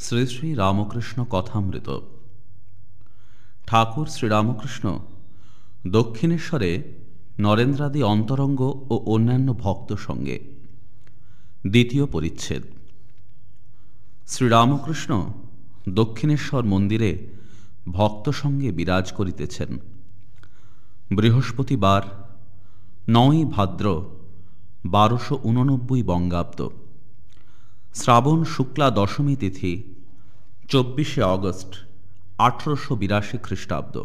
শ্রী শ্রী রামকৃষ্ণ কথামৃত। ঠাকুর শ্রীরামকৃষ্ণ দক্ষিণেশ্বরে নরেন্দ্রাদি অন্তরঙ্গ ও অন্যান্য ভক্ত সঙ্গে দ্বিতীয় পরিচ্ছেদ। শ্রীরামকৃষ্ণ দক্ষিণেশ্বর মন্দিরে ভক্ত সঙ্গে বিরাজ করিতেছেন। বৃহস্পতিবার নয় ভাদ্র বারোশো উননব্বই বঙ্গাব্দ। শ্রাবণ শুক্লা দশমী তিথি, চব্বিশে অগস্ট, আঠেরোশো বিরাশি খ্রিস্টাব্দ।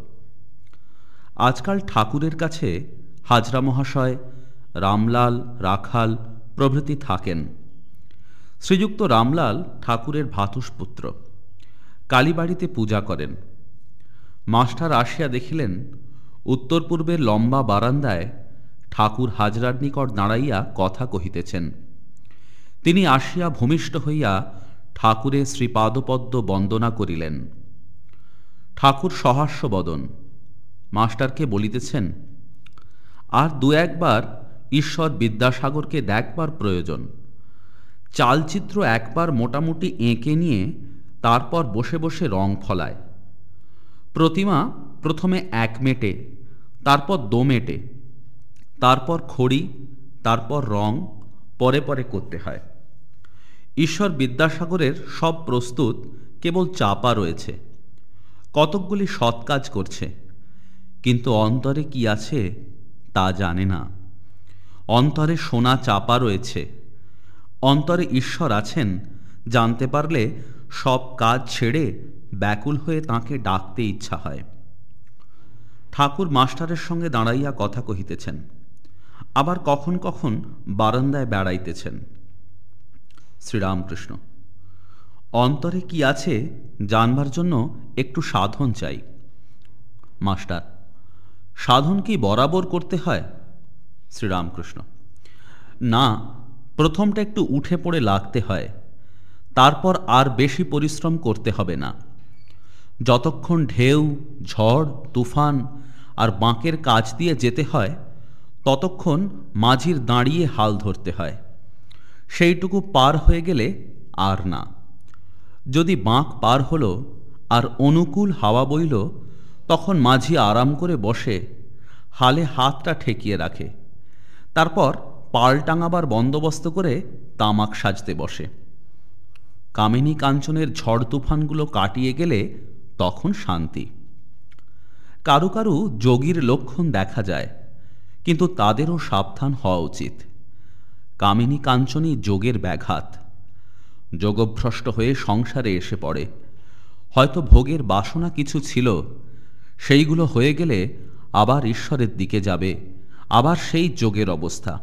আজকাল ঠাকুরের কাছে হাজরা মহাশয় রামলাল, রাখাল প্রভৃতি থাকেন। শ্রীযুক্ত রামলাল ঠাকুরের ভাতুষপুত্র। কালীবাড়িতে পূজা করেন। মাস্টার আসিয়া দেখিলেন, উত্তর পূর্বের লম্বা বারান্দায় ঠাকুর হাজরার নিকট দাঁড়াইয়া কথা কহিতেছেন। তিনি আসিয়া ভূমিষ্ঠ হইয়া ঠাকুরের শ্রীপাদপদ্ম বন্দনা করিলেন। ঠাকুর সহাস্য বদন। মাস্টারকে বলিতেছেন, আর দু একবার ঈশ্বর বিদ্যাসাগরকে দেখবার প্রয়োজন। চালচিত্র একবার মোটামুটি এঁকে নিয়ে তারপর বসে বসে রং ফলায়। প্রতিমা প্রথমে এক মেটে, তারপর দো মেটে, তারপর খড়ি, তারপর রং, পরে পরে করতে হয়। ঈশ্বর বিদ্যাসাগরের সব প্রস্তুত, কেবল চাপা রয়েছে। কতকগুলি সৎ কাজ করছে। কিন্তু অন্তরে কি আছে, তা জানে না। অন্তরে সোনা চাপা রয়েছে। অন্তরে ঈশ্বর আছেন, জানতে পারলে সব কাজ ছেড়ে ব্যাকুল হয়ে তাকে ডাকতে ইচ্ছা হয়। ঠাকুর মাস্টারের সঙ্গে দাঁড়াইয়া কথা কহিতেছেন। আবার কখন কখন বারান্দায় বেড়াইতেছেন। শ্রীরামকৃষ্ণ। অন্তরে কি আছে জানবার জন্য একটু সাধন চাই। মাস্টার, সাধন কি বরাবর করতে হয়? শ্রীরামকৃষ্ণ, না, প্রথমটা একটু উঠে পড়ে লাগতে হয়। তারপর আর বেশি পরিশ্রম করতে হবে না। যতক্ষণ ঢেউ, ঝড়, তুফান আর বাঁকের কাজ দিয়ে যেতে হয়, ততক্ষণ মাঝির দাঁড়িয়ে হাল ধরতে হয়। সেইটুকু পার হয়ে গেলে আর না। যদি বাঁক পার হলো আর অনুকূল হাওয়া বইল, তখন মাঝি আরাম করে বসে, হালে হাতটা ঠেকিয়ে রাখে। তারপর পাল টাঙাবার বন্দোবস্ত করে তামাক সাজতে বসে। কামিনী কাঞ্চনের ঝড় তুফানগুলো কাটিয়ে গেলে তখন শান্তি। কারু কারু যোগীর লক্ষণ দেখা যায়, কিন্তু তাদেরও সাবধান হওয়া উচিত। কামিনী কাঞ্চনী যোগের ব্যাঘাত। যোগভ্রষ্ট হয়ে সংসারে এসে পড়ে। হয়তো ভোগের বাসনা কিছু ছিল, সেইগুলো হয়ে গেলে আবার ঈশ্বরের দিকে যাবে, আবার সেই যোগের অবস্থা।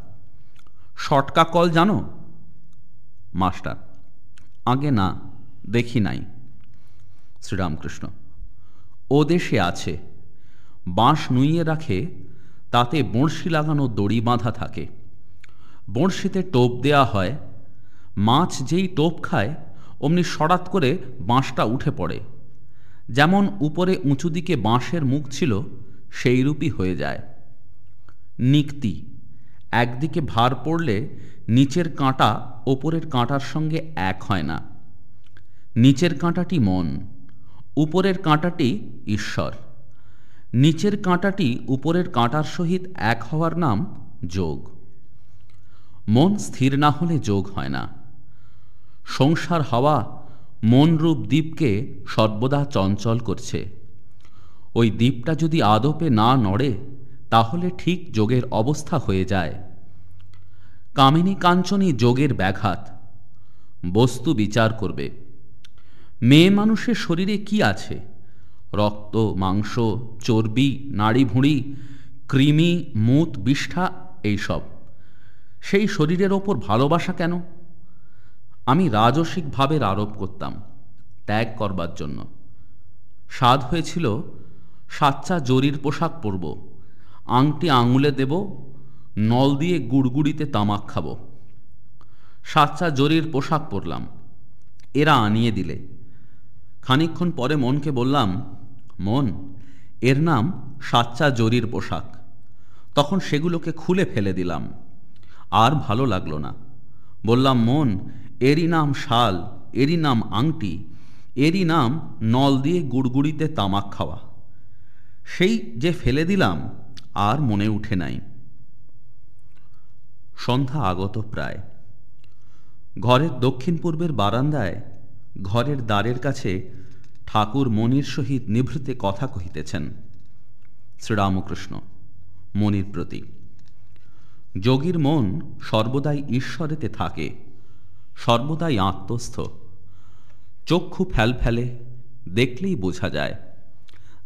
শটকা কল জানো? মাস্টার, আগে না, দেখি নাই। শ্রীরামকৃষ্ণ, ও দেশে আছে। বাঁশ নুইয়ে রাখে, তাতে বড়শি লাগানো দড়ি বাঁধা থাকে। বড়শিতে টোপ দেয়া হয়, মাছ যেই টোপ খায়, অমনি সরাত করে বাঁশটা উঠে পড়ে। যেমন উপরে উঁচু দিকে বাঁশের মুখ ছিল, সেই রূপই হয়ে যায়। নিক্তি, একদিকে ভার পড়লে নিচের কাঁটা ওপরের কাঁটার সঙ্গে এক হয় না। নিচের কাঁটাটি মন, উপরের কাঁটাটি ঈশ্বর। নিচের কাঁটাটি উপরের কাঁটার সহিত এক হওয়ার নাম যোগ। মন স্থির না হলে যোগ হয় না। সংসার হওয়া মনরূপ দ্বীপকে সর্বদা চঞ্চল করছে। ওই দ্বীপটা যদি আদপে না নড়ে, তাহলে ঠিক যোগের অবস্থা হয়ে যায়। কামিনী কাঞ্চনী যোগের ব্যাঘাত। বস্তু বিচার করবে। মেয়ে মানুষের শরীরে কি আছে? রক্ত, মাংস, চর্বি নাড়ি ভুঁড়ি কৃমি, মুত, বিষ্ঠা, এইসব। সেই শরীরের ওপর ভালোবাসা কেন? আমি রাজসিক ভাবের আরোপ করতাম, ত্যাগ করবার জন্য। স্বাদ হয়েছিল, সাচ্চা জরির পোশাক পরব, আংটি আঙুলে দেব, নল দিয়ে গুড়গুড়িতে তামাক খাব। সাচ্চা জরির পোশাক পরলাম, এরা আনিয়ে দিলে। খানিক্ষণ পরে মনকে বললাম, মন, এর নাম সাচ্চা জরির পোশাক। তখন সেগুলোকে খুলে ফেলে দিলাম। আর ভালো লাগল না। বললাম, মন, এরই নাম শাল, এরই নাম আংটি, এরই নাম নল দিয়ে গুড়গুড়িতে তামাক খাওয়া। সেই যে ফেলে দিলাম, আর মনে উঠে নাই। সন্ধ্যা আগত প্রায়। ঘরের দক্ষিণ পূর্বের বারান্দায়, ঘরের দ্বারের কাছে ঠাকুর মনির সহিত নিভৃতে কথা কহিতেছেন শ্রীরামকৃষ্ণ, মনির প্রতি। যোগীর মন সর্বদাই ঈশ্বরেতে থাকে, সর্বদাই আত্মস্থ। চক্ষু ফেলে দেখলেই বোঝা যায়,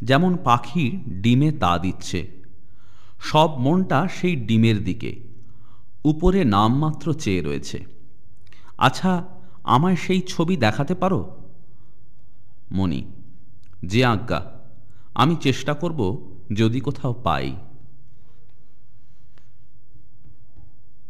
যেমন পাখি ডিমে তা দিচ্ছে। সব মনটা সেই ডিমের দিকে, উপরে নামমাত্র চেয়ে রয়েছে। আচ্ছা আমায় সেই ছবি দেখাতে পারো? মণি, যে আজ্ঞা, আমি চেষ্টা করব যদি কোথাও পাই।